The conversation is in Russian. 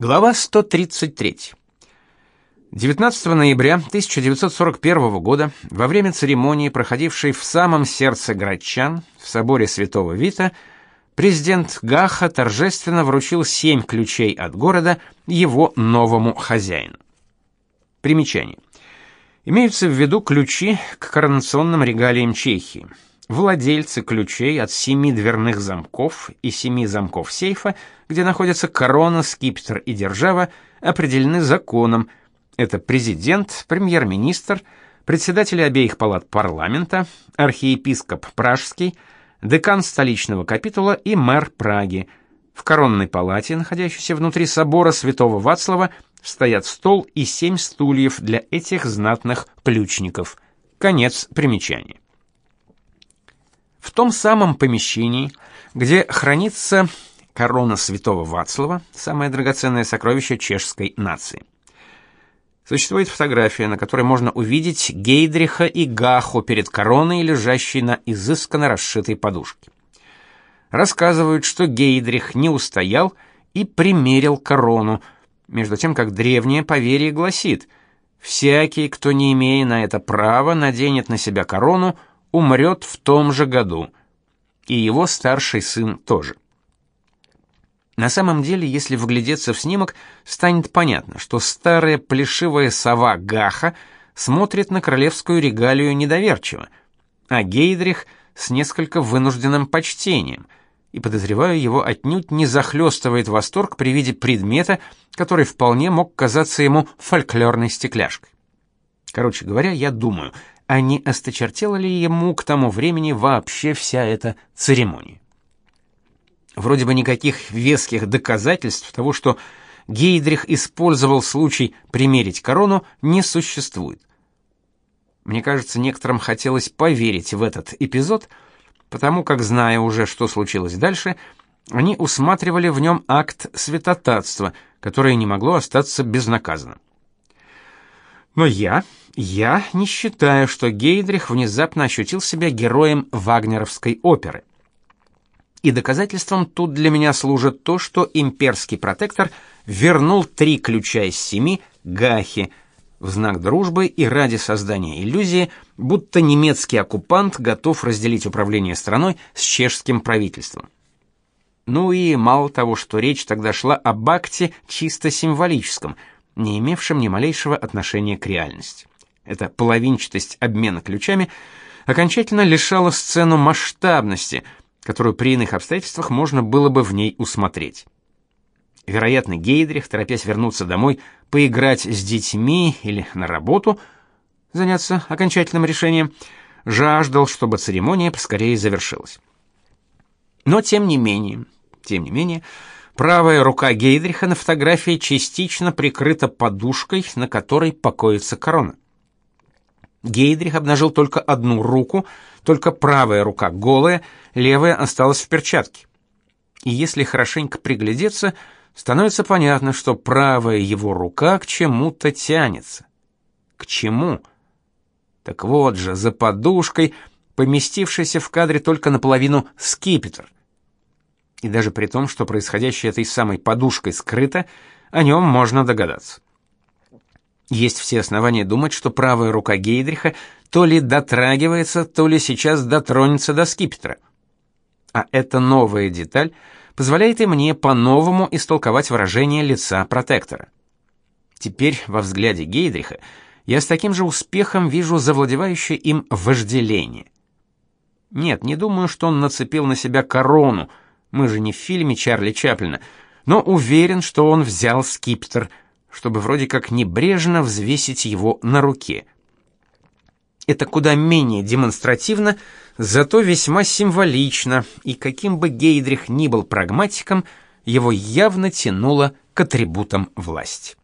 Глава 133. 19 ноября 1941 года, во время церемонии, проходившей в самом сердце Грачан, в соборе Святого Вита, президент Гаха торжественно вручил семь ключей от города его новому хозяину. Примечание. Имеются в виду ключи к коронационным регалиям Чехии. Владельцы ключей от семи дверных замков и семи замков сейфа, где находятся корона, скипетр и держава, определены законом. Это президент, премьер-министр, председатели обеих палат парламента, архиепископ Пражский, декан столичного капитула и мэр Праги. В коронной палате, находящейся внутри собора Святого Вацлава, стоят стол и семь стульев для этих знатных ключников. Конец примечания. В том самом помещении, где хранится корона святого Вацлава, самое драгоценное сокровище чешской нации. Существует фотография, на которой можно увидеть Гейдриха и Гаху перед короной, лежащей на изысканно расшитой подушке. Рассказывают, что Гейдрих не устоял и примерил корону, между тем как древнее поверье гласит: всякий, кто не имея на это права, наденет на себя корону, умрет в том же году, и его старший сын тоже. На самом деле, если вглядеться в снимок, станет понятно, что старая плешивая сова Гаха смотрит на королевскую регалию недоверчиво, а Гейдрих с несколько вынужденным почтением, и подозреваю, его отнюдь не захлестывает восторг при виде предмета, который вполне мог казаться ему фольклорной стекляшкой. Короче говоря, я думаю, а не осточертела ли ему к тому времени вообще вся эта церемония. Вроде бы никаких веских доказательств того, что Гейдрих использовал случай примерить корону, не существует. Мне кажется, некоторым хотелось поверить в этот эпизод, потому как, зная уже, что случилось дальше, они усматривали в нем акт святотатства, которое не могло остаться безнаказанным. Но я, я не считаю, что Гейдрих внезапно ощутил себя героем вагнеровской оперы. И доказательством тут для меня служит то, что имперский протектор вернул три ключа из семи Гахи в знак дружбы и ради создания иллюзии, будто немецкий оккупант готов разделить управление страной с чешским правительством. Ну и мало того, что речь тогда шла об акте чисто символическом – не имевшим ни малейшего отношения к реальности. Эта половинчатость обмена ключами окончательно лишала сцену масштабности, которую при иных обстоятельствах можно было бы в ней усмотреть. Вероятно, Гейдрих, торопясь вернуться домой, поиграть с детьми или на работу, заняться окончательным решением, жаждал, чтобы церемония поскорее завершилась. Но тем не менее, тем не менее, Правая рука Гейдриха на фотографии частично прикрыта подушкой, на которой покоится корона. Гейдрих обнажил только одну руку, только правая рука голая, левая осталась в перчатке. И если хорошенько приглядеться, становится понятно, что правая его рука к чему-то тянется. К чему? Так вот же, за подушкой, поместившийся в кадре только наполовину скипетр. И даже при том, что происходящее этой самой подушкой скрыто, о нем можно догадаться. Есть все основания думать, что правая рука Гейдриха то ли дотрагивается, то ли сейчас дотронется до скипетра. А эта новая деталь позволяет и мне по-новому истолковать выражение лица протектора. Теперь во взгляде Гейдриха я с таким же успехом вижу завладевающее им вожделение. Нет, не думаю, что он нацепил на себя корону, мы же не в фильме Чарли Чаплина, но уверен, что он взял скипетр, чтобы вроде как небрежно взвесить его на руке. Это куда менее демонстративно, зато весьма символично, и каким бы Гейдрих ни был прагматиком, его явно тянуло к атрибутам власти.